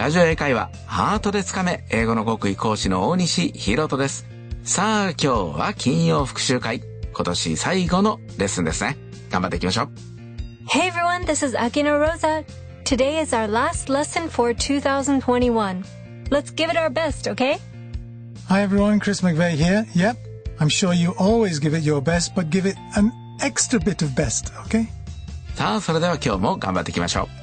ラジオ英会話ハートでつかめ英語の極意講師の大西ひろとですさあ今日は金曜復習会今年最後のレッスンですね頑張っていきましょう Hey everyone, this is Akino Rosa. Today is our last lesson for 2021. Let's give it our best, okay? Hi everyone, Chris McVeigh here. Yep, I'm sure you always give it your best, but give it an extra bit of best, okay? さあそれでは今日も頑張っていきましょう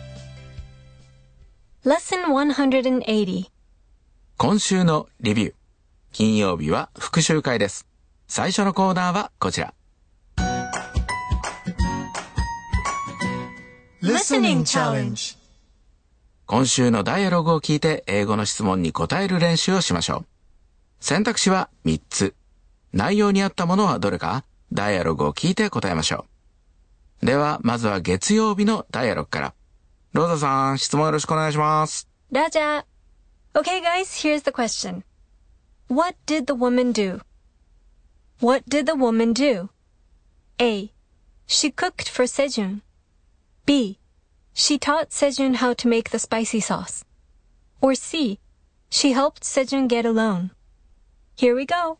Lesson 180. 今週のレビュー金曜日は復習会です最初のコーナーはこちら Listening challenge. 今週のダイアログを聞いて英語の質問に答える練習をしましょう。選択肢は3つ。内容に合ったものはどれか、ダイアログを聞いて答えましょう。では、まずは月曜日のダイアログから。ローザさん、質問よろしくお願いします。 Raja. Okay guys, here's the question. What did the woman do? What did the woman do? A. She cooked for Sejun. B. She taught Sejun how to make the spicy sauce. Or C. She helped Sejun get a loan. Here we go.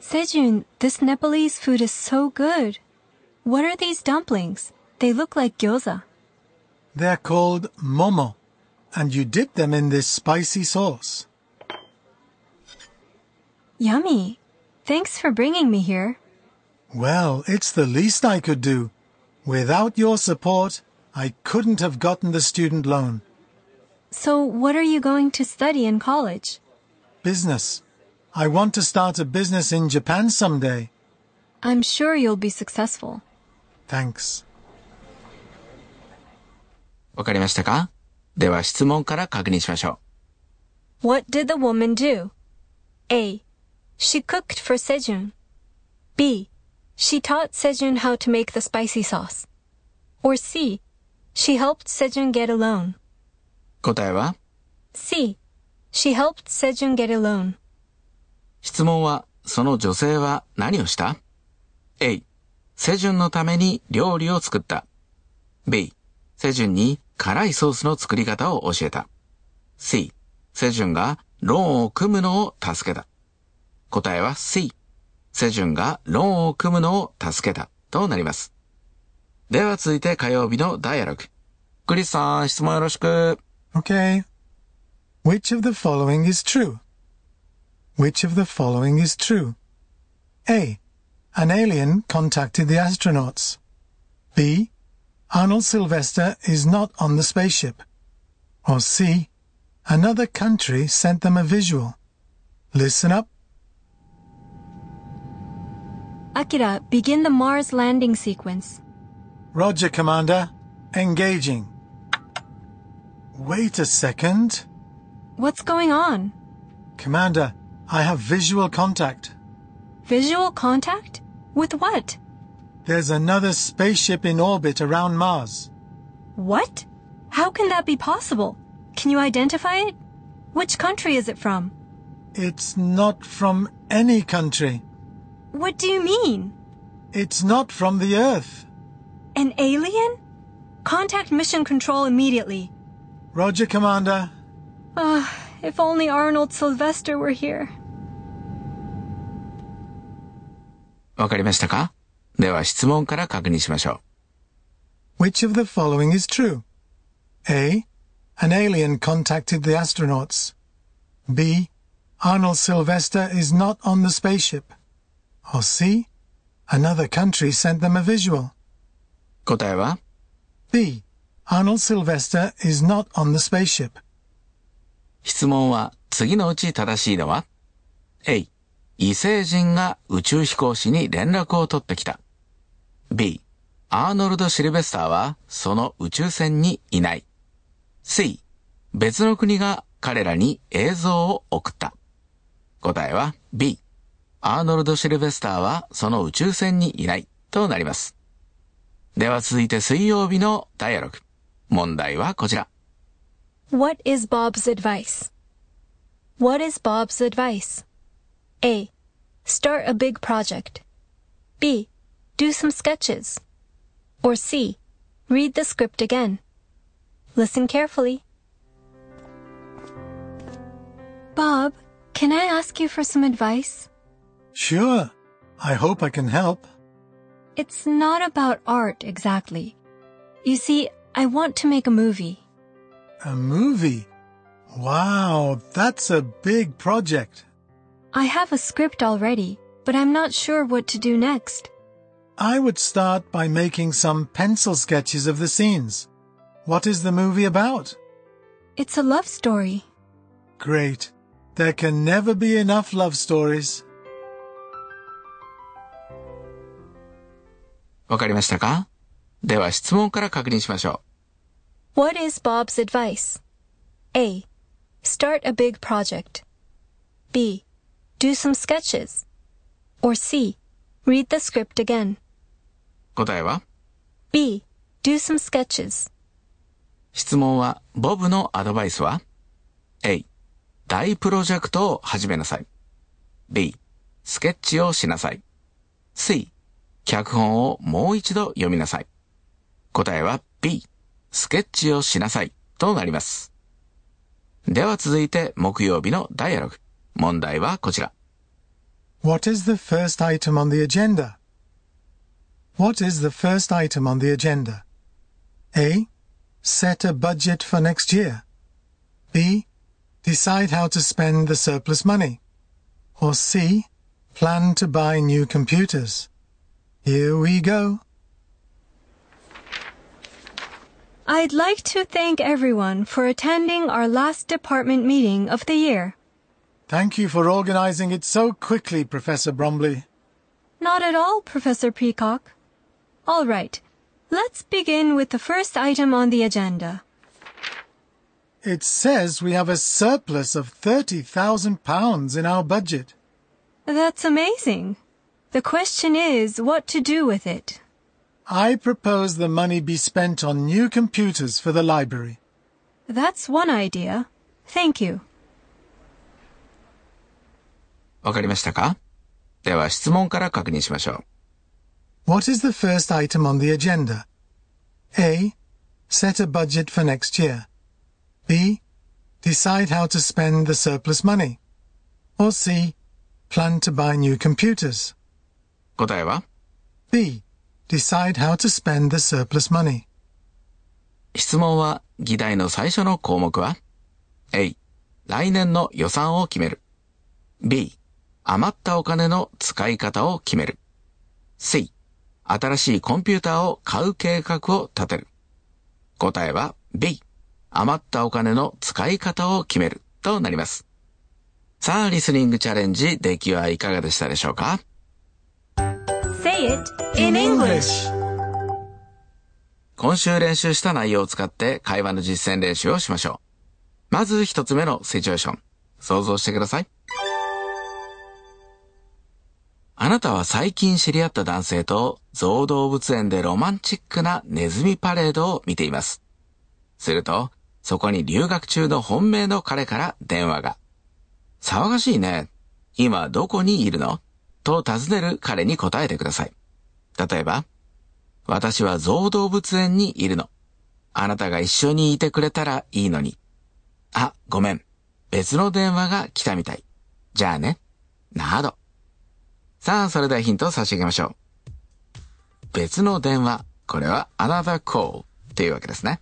Sejun, this Nepalese food is so good. What are these dumplings? They look like gyoza. They're called momo, and you dip them in this spicy sauce. Yummy. Thanks for bringing me here. Well, it's the least I could do. Without your support, I couldn't have gotten the student loan. So, what are you going to study in college? Business. I want to start a business in Japan someday. I'm sure you'll be successful. Thanks. わかりましたかでは質問から確認しましょ What did the woman do? A. She cooked for Sejun. B. She taught Sejun how to make the spicy sauce. Or C. She helped Sejun get a loan. う。答えは C. She helped Sejun get a loan. 質問は、その女性は何をした ?A、セジュンのために料理を作った。B、セジュンに辛いソースの作り方を教えた。C、セジュンがローンを組むのを助けた。答えは C、セジュンがローンを組むのを助けたとなります。では続いて火曜日のダイアログ。クリスさん、質問よろしく。Okay. Which of the following is true? Which of the following is true? A. An alien contacted the astronauts. B. Arnold Sylvester is not on the spaceship. Or C. Another country sent them a visual. Listen up. Akira, begin the Mars landing sequence. Roger, Commander. Engaging. Wait a second. What's going on? Commander, I have visual contact. Visual contact? With what? There's another spaceship in orbit around Mars. What? How can that be possible? Can you identify it? Which country is it from? It's not from any country. What do you mean? It's not from the Earth. An alien? Contact mission control immediately. Roger, Commander. Ah, if only Arnold Sylvester were here. わかりましたか では質問から確認しましょう。Which of the following is true? A. An alien contacted the astronauts. B. Arnold Sylvester is not on the spaceship. Or C. Another country sent them a visual. 答えは B. Arnold Sylvester is not on the spaceship. 質問は次のうち正しいのは ?A、異星人が宇宙飛行士に連絡を取ってきた。B、アーノルド・シルベスターはその宇宙船にいない。C、別の国が彼らに映像を送った。答えは B、アーノルド・シルベスターはその宇宙船にいないとなります。では続いて水曜日のダイアログ。問題はこちら。What is Bob's advice? What is Bob's advice? A. Start a big project. B. Do some sketches. Or C. Read the script again. Listen carefully. Bob, can I ask you for some advice? Sure. I hope I can help. It's not about art exactly. You see, I want to make a movie. A movie? Wow, that's a big project. I have a script already, but I'm not sure what to do next. I would start by making some pencil sketches of the scenes. What is the movie about? It's a love story. Great. There can never be enough love stories. わかりましたかでは質問から確認しましょ What is Bob's advice? A. Start a big project. B. Do some sketches. Or C. Read the script again. う。答えは？B. Do some sketches. 質問は、ボブのアドバイスは ?A、大プロジェクトを始めなさい。B、スケッチをしなさい。C、脚本をもう一度読みなさい。答えは B、スケッチをしなさいとなります。では続いて木曜日のダイアログ。問題はこちら。What is the first item on the agenda? What is the first item on the agenda? A. Set a budget for next year. B. Decide how to spend the surplus money. Or C. Plan to buy new computers. Here we go. I'd like to thank everyone for attending our last department meeting of the year. Thank you for organizing it so quickly, Professor Bromley. Not at all, Professor Peacock. All right. Let's begin with the first item on the agenda. It says we have a surplus of £30,000 in our budget. That's amazing. The question is what to do with it. I propose the money be spent on new computers for the library. That's one idea. Thank you. わかりましたかでは質問から確認しましょう。 What is the first item on the agenda? A. Set a budget for next year. B. Decide how to spend the surplus money. Or C. Plan to buy new computers. 答えは B. Decide how to spend the surplus money. 質問は議題の最初の項目は A、来年の予算を決める。B、余ったお金の使い方を決める。C、新しいコンピューターを買う計画を立てる。答えは B、余ったお金の使い方を決めるとなります。さあ、リスニングチャレンジ、出来はいかがでしたでしょうか？Say it in English. 今週練習した内容を使って会話の実践練習をしましょう。まず一つ目のシチュエーション。想像してください。あなたは最近知り合った男性と象動物園でロマンチックなネズミパレードを見ています。すると、そこに留学中の本命の彼から電話が。騒がしいね。今どこにいるの？と尋ねる彼に答えてください。例えば、私は象動物園にいるの。あなたが一緒にいてくれたらいいのに。あ、ごめん。別の電話が来たみたい。じゃあね。など。さあ、それではヒントを差し上げましょう。別の電話。これは another call というわけですね。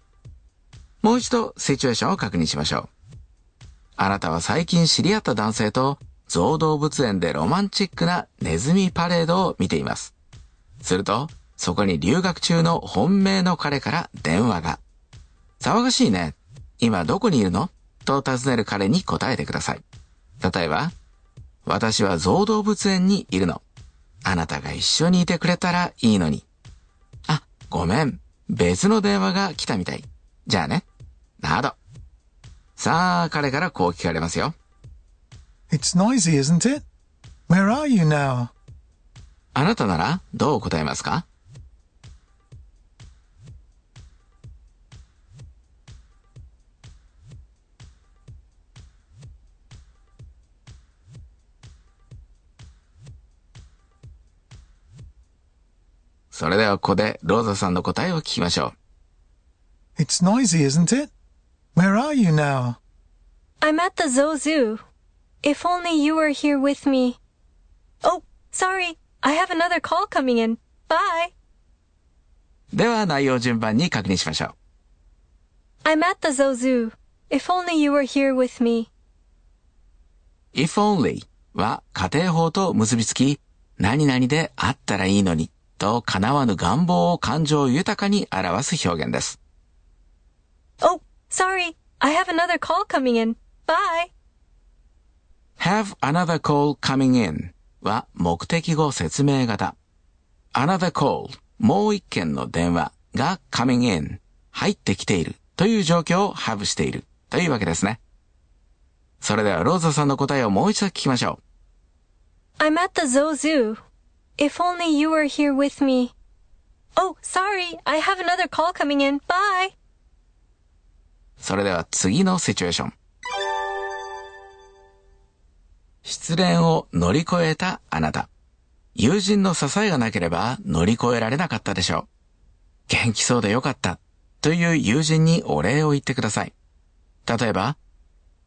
もう一度シチュエーションを確認しましょう。あなたは最近知り合った男性と象動物園でロマンチックなネズミパレードを見ています。すると、そこに留学中の本命の彼から電話が。騒がしいね。今どこにいるの？と尋ねる彼に答えてください。例えば、私は象動物園にいるの。あなたが一緒にいてくれたらいいのに。あ、ごめん。別の電話が来たみたい。じゃあね。など。さあ、彼からこう聞かれますよ。It's noisy, isn't it? Where are you now? あなたならどう答えますか？それではここでローザさんの答えを聞きましょう。It's noisy, isn't it? Where are you now? I'm at the Zoo Zoo. If only you were here with me. Oh, sorry. I have another call coming in. Bye. では内容を順番に確認しましょう。I'm at the Zoo Zoo. If only you were here with me. if only は家庭法と結びつき、何々であったらいいのにと叶わぬ願望を感情豊かに表す表現です。Oh, sorry. I have another call coming in. Bye. have another call coming in は目的語説明型。another call もう一件の電話が coming in 入ってきているという状況を have しているというわけですね。それではローザさんの答えをもう一度聞きましょう。I'm at the Zoo Zoo. If only you were here with me. Oh, sorry. I have another call coming in. Bye. それでは次のシチュエーション。失恋を乗り越えたあなた。友人の支えがなければ乗り越えられなかったでしょう。元気そうでよかったという友人にお礼を言ってください。例えば、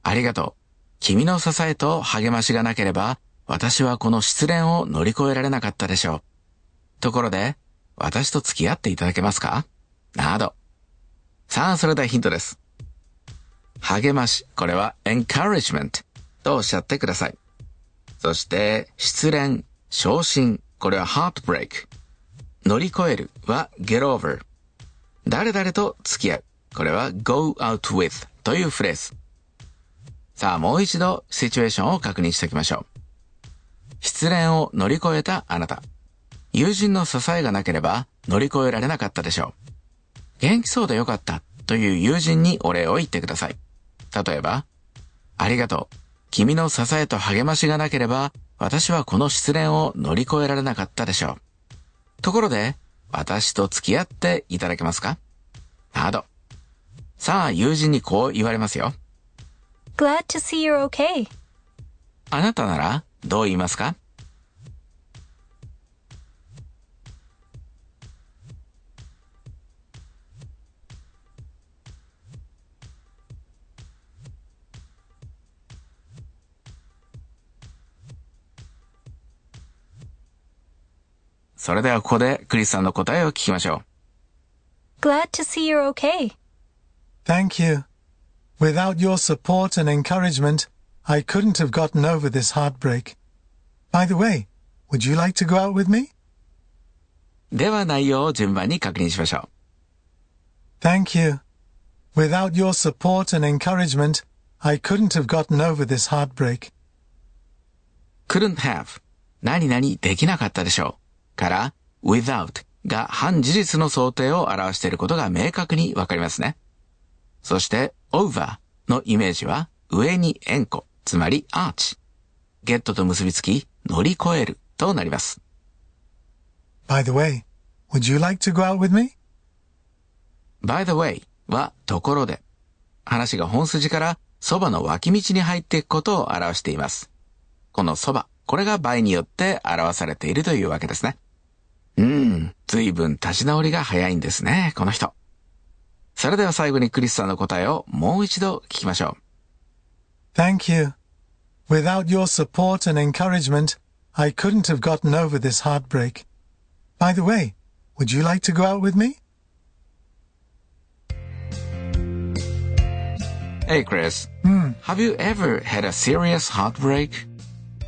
ありがとう。君の支えと励ましがなければ私はこの失恋を乗り越えられなかったでしょう。ところで、私と付き合っていただけますか？など。さあ、それではヒントです。励まし、これは encouragement とおっしゃってください。そして、失恋、昇進、これは heartbreak。乗り越えるは get over。誰々と付き合う、これは go out with というフレーズ。さあ、もう一度シチュエーションを確認しておきましょう。失恋を乗り越えたあなた。友人の支えがなければ乗り越えられなかったでしょう。元気そうでよかったという友人にお礼を言ってください。例えば、ありがとう。君の支えと励ましがなければ、私はこの失恋を乗り越えられなかったでしょう。ところで、私と付き合っていただけますか？など。さあ、友人にこう言われますよ。Glad to see you're okay. あなたならどう言いますかそれではここでクリスさんの答えを聞きましょ Glad to see you're okay. Thank you. Without your support and encouragement, I couldn't have gotten over this heartbreak. By the way, would you like to go out with me? う。では内容を順番に確認しましょう。Thank you. Without your support and encouragement, I couldn't have gotten over this heartbreak. couldn't have 何々できなかったでしょうから without が反事実の想定を表していることが明確にわかりますね。そして over のイメージは上に円弧、つまり arch。ゲットと結びつき乗り越えるとなります。By the way, would you like to go out with me? by the way はところで。話が本筋からそばの脇道に入っていくことを表しています。このそば、これが by によって表されているというわけですね。うーん、随分立ち直りが早いんですね、この人。それでは最後にクリスさんの答えをもう一度聞きましょう。Thank you. Without your support and encouragement, I couldn't have gotten over this heartbreak. By the way, would you like to go out with me? Hey Chris, Hmm. have you ever had a serious heartbreak?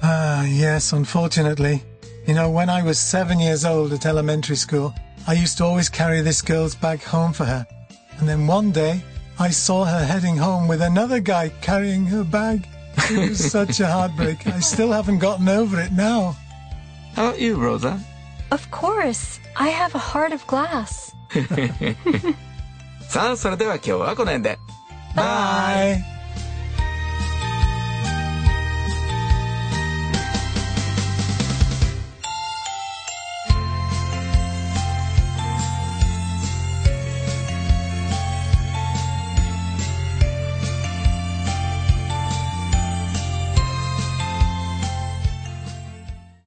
Ah, yes, unfortunately. You know, when I was seven years old at elementary school, I used to always carry this girl's bag home for her. And then one day, I saw her heading home with another guy carrying her bag. It was such a heartbreak. I still haven't gotten over it now. How about you, Rosa? Of course. I have a heart of glass. さあ、それでは今日はこの辺で。 Bye.